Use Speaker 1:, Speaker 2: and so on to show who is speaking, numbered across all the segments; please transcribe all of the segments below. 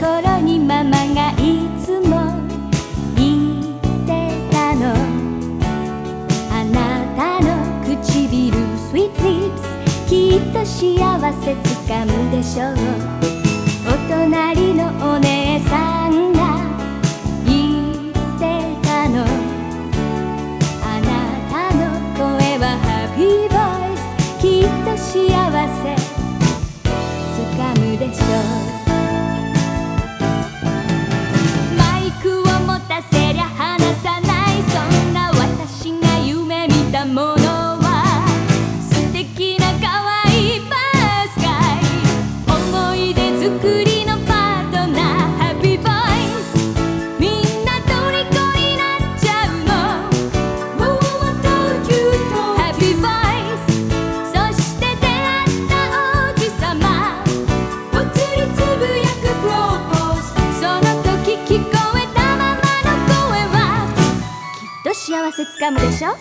Speaker 1: 頃にママがいつも言ってたの」「あなたの唇 Sweet Lips」「きっと幸せつかむ」たものは素敵な可愛いバースカイ思い出作りのパートナーハッピーボイスみんなとりこになっちゃうの What ハッピーボイスそして出会った王子様ぽつりつぶやくプロポーズその時聞こえたままの声はきっと幸せつかむでしょ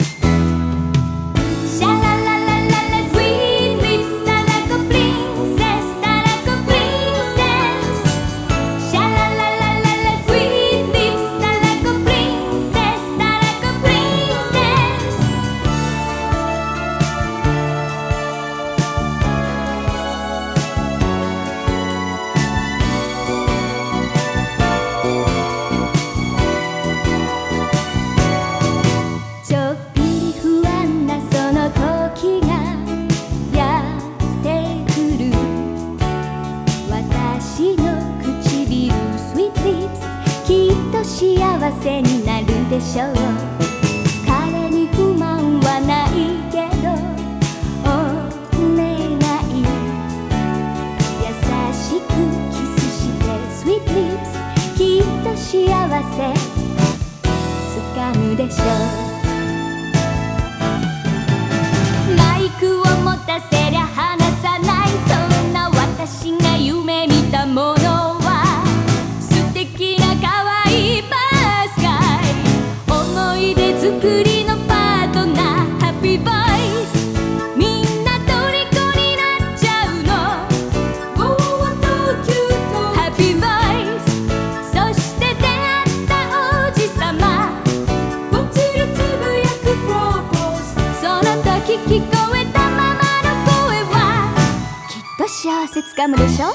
Speaker 1: せになるでしょう。彼に不満はないけど。お願い。優しくキスして。Sweet lips きっと幸せ。つかむでしょう。作りのパートナーハッピーボイス。みんな虜になっちゃうの。ハッピーボイス。そして出会った王子様。その時聞こえたままの声は。きっと幸せつかむでしょ？